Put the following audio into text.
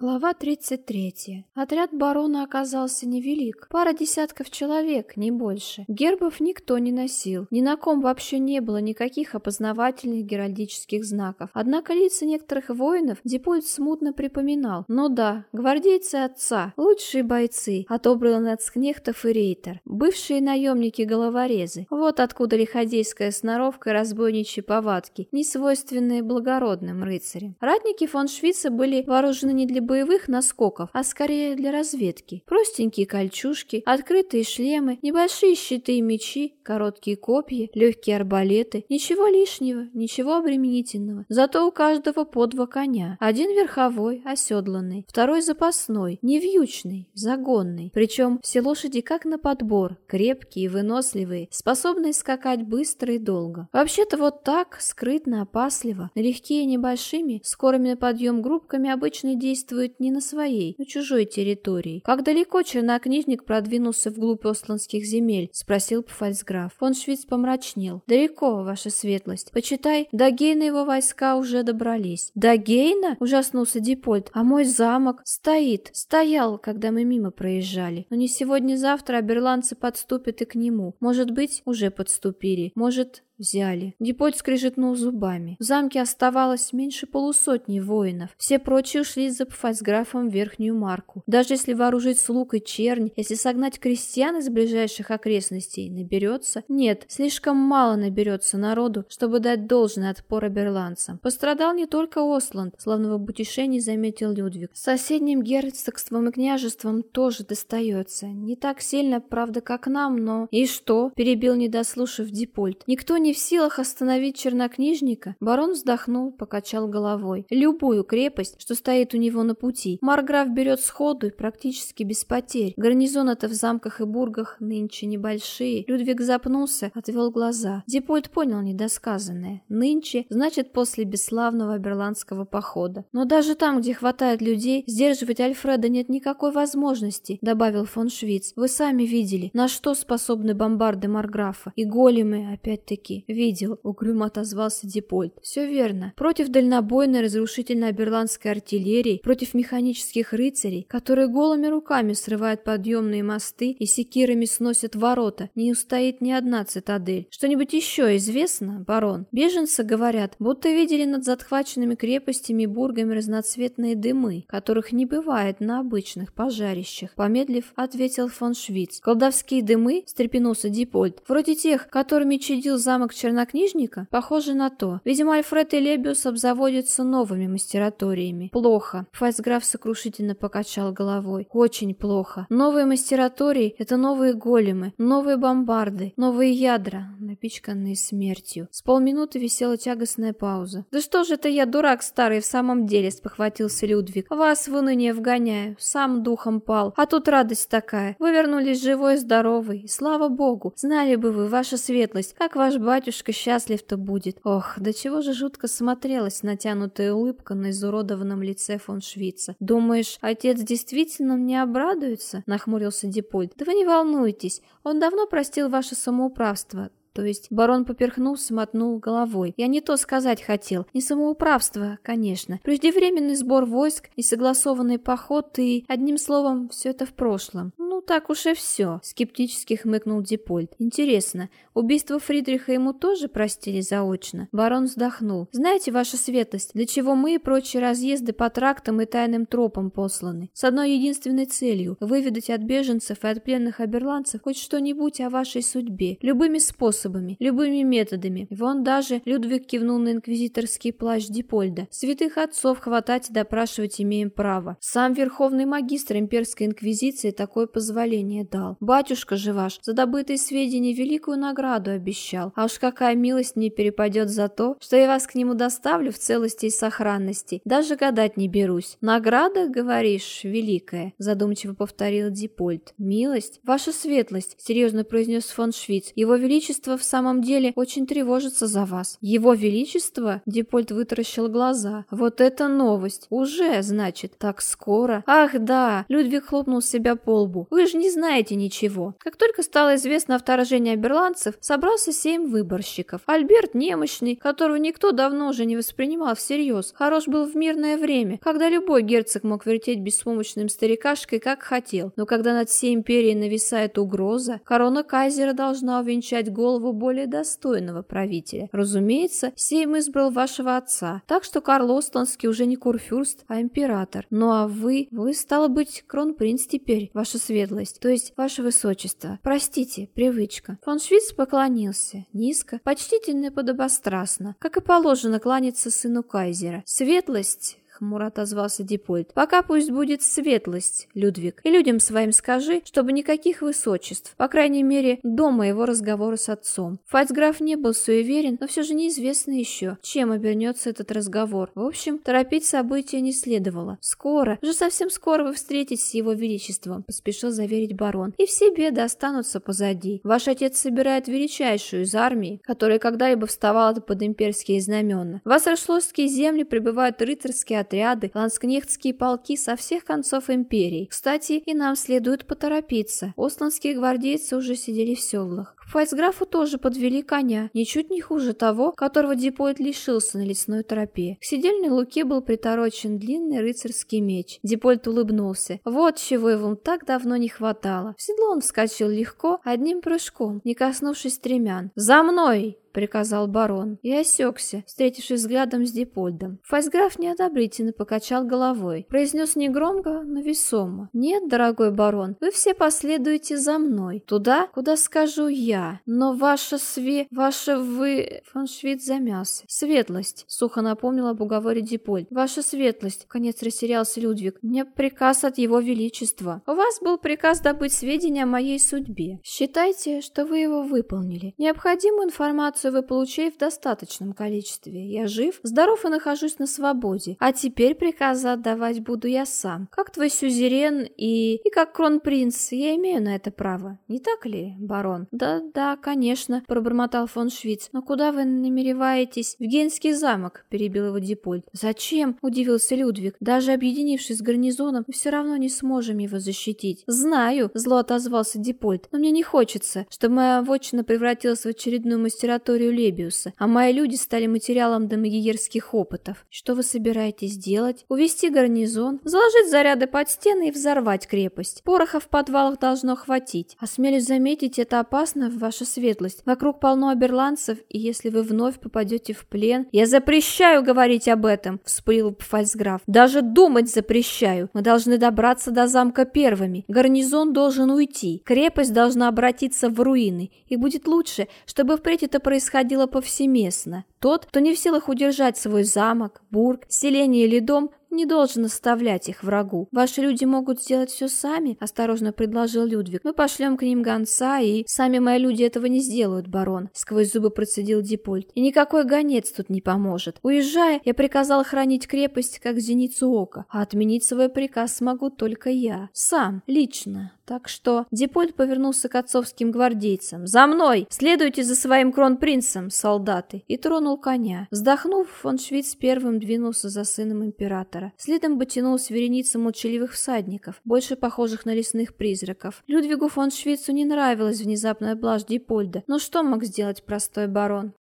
Глава 33. Отряд барона оказался невелик. Пара десятков человек, не больше. Гербов никто не носил. Ни на ком вообще не было никаких опознавательных геральдических знаков. Однако лица некоторых воинов Дипольт смутно припоминал. Но да, гвардейцы отца, лучшие бойцы, отобранные от скнехтов и рейтер, бывшие наемники-головорезы. Вот откуда лиходейская сноровка и разбойничьи повадки, не свойственные благородным рыцарям. Ратники фон Швица были вооружены не для боевых наскоков, а скорее для разведки. Простенькие кольчужки, открытые шлемы, небольшие щиты и мечи, короткие копья, легкие арбалеты. Ничего лишнего, ничего обременительного. Зато у каждого по два коня. Один верховой, оседланный, второй запасной, невьючный, загонный. Причем все лошади как на подбор, крепкие выносливые, способные скакать быстро и долго. Вообще-то вот так, скрытно, опасливо, налегке и небольшими, скорыми на подъем группками обычно действуют действует не на своей, на чужой территории. Как далеко чернокнижник продвинулся вглубь осланских земель? Спросил Пфальцграф. Фон Швиц помрачнел. Далеко, ваша светлость. Почитай, до Гейна его войска уже добрались. До Гейна? Ужаснулся Дипольт. А мой замок стоит, стоял, когда мы мимо проезжали. Но не сегодня-завтра, а берландцы подступят и к нему. Может быть, уже подступили. Может, взяли. Дипольт скрежетнул зубами. В замке оставалось меньше полусотни воинов. Все прочие ушли за пфальцграфом в Верхнюю Марку. Даже если вооружить слуг и чернь, если согнать крестьян из ближайших окрестностей, наберется? Нет, слишком мало наберется народу, чтобы дать должный отпор оберландцам. Пострадал не только Осланд, славного бутишения заметил Людвиг. Соседним герцогством и княжеством тоже достается. Не так сильно, правда, как нам, но... И что? Перебил недослушав Дипольт. Никто не не в силах остановить чернокнижника, барон вздохнул, покачал головой. Любую крепость, что стоит у него на пути, Марграф берет сходу и практически без потерь. Гарнизоны-то в замках и бургах нынче небольшие. Людвиг запнулся, отвел глаза. Дипольт понял недосказанное. Нынче значит после бесславного берландского похода. Но даже там, где хватает людей, сдерживать Альфреда нет никакой возможности, добавил фон Швиц. Вы сами видели, на что способны бомбарды Марграфа. И големы, опять-таки, видел, угрюмо отозвался Дипольт. Все верно. Против дальнобойной разрушительной берландской артиллерии, против механических рыцарей, которые голыми руками срывают подъемные мосты и секирами сносят ворота, не устоит ни одна цитадель. Что-нибудь еще известно, барон? Беженцы говорят, будто видели над захваченными крепостями и бургами разноцветные дымы, которых не бывает на обычных пожарищах. Помедлив, ответил фон Швиц. Колдовские дымы, встрепенулся Дипольт, вроде тех, которыми чадил замок замок чернокнижника? Похоже на то. Видимо, Альфред и Лебиус обзаводятся новыми мастераториями. Плохо. Файсграф сокрушительно покачал головой. Очень плохо. Новые мастератории — это новые големы, новые бомбарды, новые ядра, напичканные смертью. С полминуты висела тягостная пауза. «Да что же это я, дурак старый, в самом деле?» — спохватился Людвиг. «Вас в уныние вгоняю, сам духом пал. А тут радость такая. Вы вернулись живой и здоровый. Слава богу. Знали бы вы, ваша светлость, как ваш батюшка батюшка счастлив-то будет. Ох, до чего же жутко смотрелась натянутая улыбка на изуродованном лице фон Швица. Думаешь, отец действительно мне обрадуется? Нахмурился Дипольт. Да вы не волнуйтесь, он давно простил ваше самоуправство. То есть барон поперхнулся, мотнул головой. Я не то сказать хотел. Не самоуправство, конечно. Преждевременный сбор войск, несогласованный поход и, одним словом, все это в прошлом. «Ну, так уж и все», — скептически хмыкнул Дипольт. «Интересно, убийство Фридриха ему тоже простили заочно?» Барон вздохнул. «Знаете, ваша светлость, для чего мы и прочие разъезды по трактам и тайным тропам посланы? С одной единственной целью — выведать от беженцев и от пленных оберландцев хоть что-нибудь о вашей судьбе. Любыми способами, любыми методами. Вон даже Людвиг кивнул на инквизиторский плащ Дипольда. Святых отцов хватать и допрашивать имеем право. Сам верховный магистр имперской инквизиции такой позволение дал. Батюшка же ваш за добытые сведения великую награду обещал. А уж какая милость мне перепадет за то, что я вас к нему доставлю в целости и сохранности. Даже гадать не берусь. Награда, говоришь, великая, задумчиво повторил Дипольт. Милость? Ваша светлость, серьезно произнес фон Швиц. Его величество в самом деле очень тревожится за вас. Его величество? Дипольт вытаращил глаза. Вот это новость. Уже, значит, так скоро. Ах, да, Людвиг хлопнул себя по лбу. Вы же не знаете ничего. Как только стало известно о вторжении оберландцев, собрался семь выборщиков. Альберт немощный, которого никто давно уже не воспринимал всерьез, хорош был в мирное время, когда любой герцог мог вертеть беспомощным старикашкой, как хотел. Но когда над всей империей нависает угроза, корона кайзера должна увенчать голову более достойного правителя. Разумеется, Сейм избрал вашего отца, так что Карл Остонский уже не курфюрст, а император. Ну а вы, вы, стало быть, кронпринц теперь, ваша светлость, то есть ваше высочество. Простите, привычка. Фон Швиц поклонился, низко, почтительно и подобострастно, как и положено кланяться сыну кайзера. Светлость хмуро отозвался Дипольд. «Пока пусть будет светлость, Людвиг, и людям своим скажи, чтобы никаких высочеств, по крайней мере, до моего разговора с отцом». Фальцграф не был суеверен, но все же неизвестно еще, чем обернется этот разговор. В общем, торопить события не следовало. «Скоро, уже совсем скоро вы встретитесь с его величеством», поспешил заверить барон, «и все беды останутся позади. Ваш отец собирает величайшую из армий, которая когда-либо вставала под имперские знамена. В Ассершлосские земли прибывают рыцарские отряды, ланскнехтские полки со всех концов империи. Кстати, и нам следует поторопиться. Осланские гвардейцы уже сидели в седлах. Фальцграфу тоже подвели коня, ничуть не хуже того, которого Дипоид лишился на лесной тропе. К седельной луке был приторочен длинный рыцарский меч. Дипольд улыбнулся. Вот чего его так давно не хватало. В седло он вскочил легко, одним прыжком, не коснувшись стремян. «За мной!» приказал барон, и осекся, встретившись взглядом с Дипольдом. Фальцграф неодобрительно покачал головой, произнес негромко, но весомо. «Нет, дорогой барон, вы все последуете за мной, туда, куда скажу я, но ваша све... ваша вы...» Фон Швид замялся. «Светлость», — сухо напомнил об уговоре Дипольд. «Ваша светлость», — конец растерялся Людвиг, — «мне приказ от его величества. У вас был приказ добыть сведения о моей судьбе. Считайте, что вы его выполнили. Необходимую информацию вы получили в достаточном количестве. Я жив, здоров и нахожусь на свободе. А теперь приказы отдавать буду я сам. Как твой сюзерен и... и как кронпринц, я имею на это право. Не так ли, барон? Да, да, конечно, пробормотал фон Швиц. Но куда вы намереваетесь? В Генский замок, перебил его Дипольд. Зачем? Удивился Людвиг. Даже объединившись с гарнизоном, мы все равно не сможем его защитить. Знаю, зло отозвался Дипольд, но мне не хочется, чтобы моя вотчина превратилась в очередную мастературу историю Лебиуса, а мои люди стали материалом домагиерских опытов. Что вы собираетесь делать? Увести гарнизон, заложить заряды под стены и взорвать крепость. Пороха в подвалах должно хватить. Осмелюсь заметить, это опасно, ваша светлость. Вокруг полно оберландцев, и если вы вновь попадете в плен... Я запрещаю говорить об этом, вспылил фальцграф. Даже думать запрещаю. Мы должны добраться до замка первыми. Гарнизон должен уйти. Крепость должна обратиться в руины. И будет лучше, чтобы впредь это происходило повсеместно. Тот, кто не в силах удержать свой замок, бург, селение или дом, не должен оставлять их врагу. Ваши люди могут сделать все сами, осторожно предложил Людвиг. Мы пошлем к ним гонца, и сами мои люди этого не сделают, барон, сквозь зубы процедил Дипольт. И никакой гонец тут не поможет. Уезжая, я приказал хранить крепость как зеницу ока, а отменить свой приказ смогу только я. Сам, лично. Так что Дипольт повернулся к отцовским гвардейцам. «За мной! Следуйте за своим кронпринцем, солдаты!» И тронул коня. Вздохнув, фон Швиц первым двинулся за сыном императора. Следом потянулась вереница молчаливых всадников, больше похожих на лесных призраков. Людвигу фон Швейцу не нравилась внезапная блажь Дипольда, но что мог сделать простой барон?